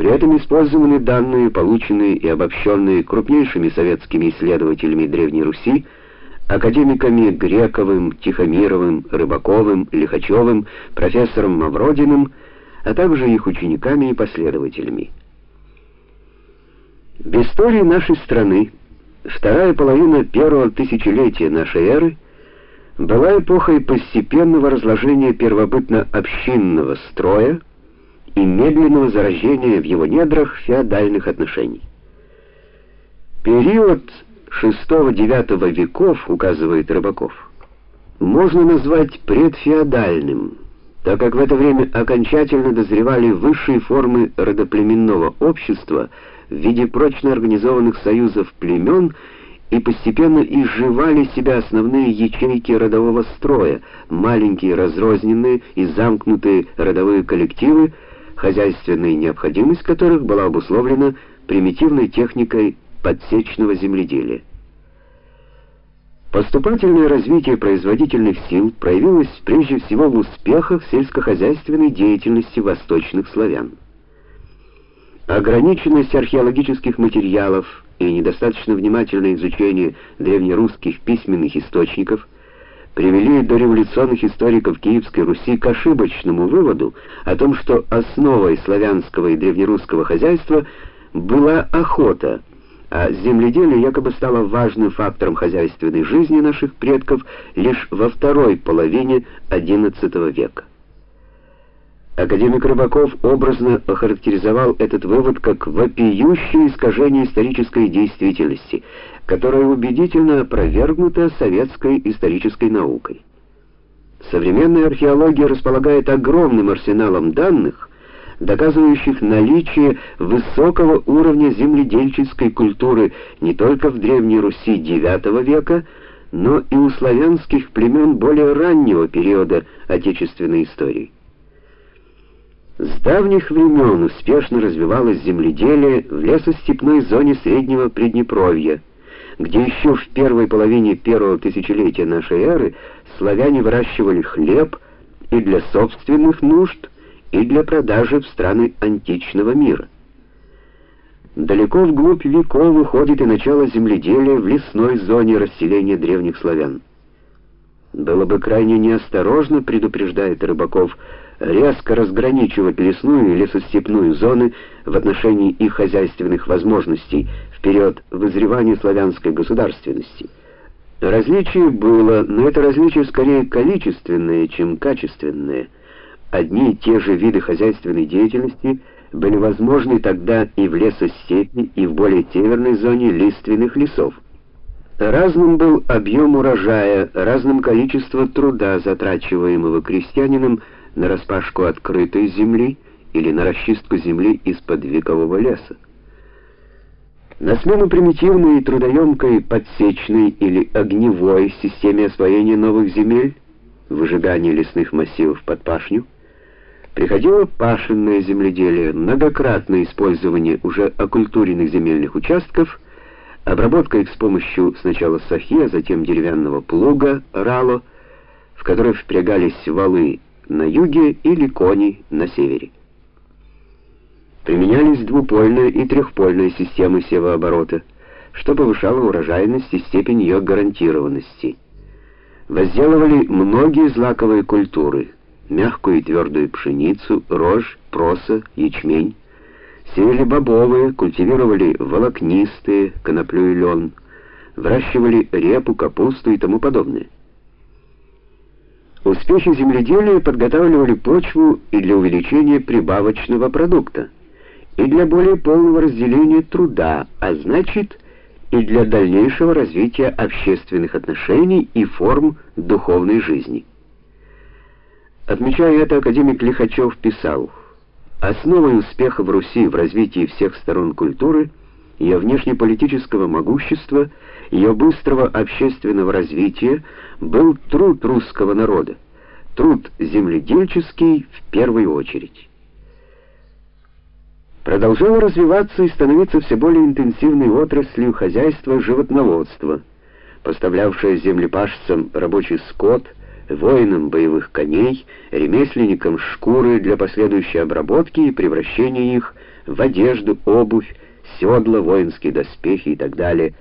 При этом использованы данные, полученные и обобщенные крупнейшими советскими исследователями Древней Руси, академиками Грековым, Тихомировым, Рыбаковым, Лихачевым, профессором Мавродиным, а также их учениками и последователями. В истории нашей страны вторая половина первого тысячелетия нашей эры была эпохой постепенного разложения первобытно-общинного строя и медленного зарождения в его недрах феодальных отношений. Период VI-IX веков, указывает Рыбаков, можно назвать предфеодальным, так как в это время окончательно дозревали высшие формы родоплеменного общества в виде прочно организованных союзов племен и постепенно изживали себя основные ячейки родового строя, маленькие разрозненные и замкнутые родовые коллективы, хозяйственная необходимость которых была обусловлена примитивной техникой подсечного земледелия. Поступательное развитие производительных сил проявилось прежде всего в успехах сельскохозяйственной деятельности восточных славян. Ограниченность археологических материалов и недостаточно внимательное изучение древнерусских письменных источников – привели до революционных историков Киевской Руси к ошибочному выводу о том, что основой славянского и древнерусского хозяйства была охота, а земледелие якобы стало важным фактором хозяйственной жизни наших предков лишь во второй половине XI века. Академик Рыбаков образно охарактеризовал этот вывод как вопиющее искажение исторической действительности, которое убедительно опровергнуто советской исторической наукой. Современная археология располагает огромным арсеналом данных, доказывающих наличие высокого уровня земледельческой культуры не только в Древней Руси IX века, но и у славянских племен более раннего периода отечественной истории. Давних времен успешно развивалось земледелие в лесостепной зоне Среднего Приднепровья, где еще в первой половине первого тысячелетия нашей эры славяне выращивали хлеб и для собственных нужд, и для продажи в страны античного мира. Далеко вглубь веков уходит и начало земледелия в лесной зоне расселения древних славян. Было бы крайне неосторожно, предупреждает Рыбаков, резко разграничивать лесную и лесостепную зоны в отношении их хозяйственных возможностей в период вызревания славянской государственности. Различие было, но это различие скорее количественное, чем качественное. Одни и те же виды хозяйственной деятельности были возможны тогда и в лесостепи, и в более северной зоне лиственных лесов. Разным был объем урожая, разным количество труда, затрачиваемого крестьянином на распашку открытой земли или на расчистку земли из-под векового леса. На смену примитивной и трудоемкой подсечной или огневой системе освоения новых земель, выжигания лесных массивов под пашню, приходило пашенное земледелие, многократное использование уже окультуренных земельных участков, обработка их с помощью сначала сахи, а затем деревянного плуга, рало, в который впрягались валы на юге или кони на севере. Применялись двупольная и трехпольная системы севооборота, что повышало урожайность и степень ее гарантированности. Возделывали многие злаковые культуры: мягкую и твердую пшеницу, рожь, проса, ячмень. Сеяли бобовые, культивировали волокнистые, коноплю и лен, выращивали репу, капусту и тому подобное. Успехи земледелия подготавливали почву и для увеличения прибавочного продукта, и для более полного разделения труда, а значит, и для дальнейшего развития общественных отношений и форм духовной жизни. Отмечая это, академик Лихачев писал: "Основой успеха в Руси в развитии всех сторон культуры ее внешнеполитического могущества, ее быстрого общественного развития был труд русского народа, труд земледельческий в первую очередь. Продолжало развиваться и становиться все более интенсивной отраслью хозяйства животноводства, поставлявшее землепашцам рабочий скот, воинам боевых коней, ремесленникам шкуры для последующей обработки и превращения их в одежду, обувь, седла, воинские доспехи и так далее,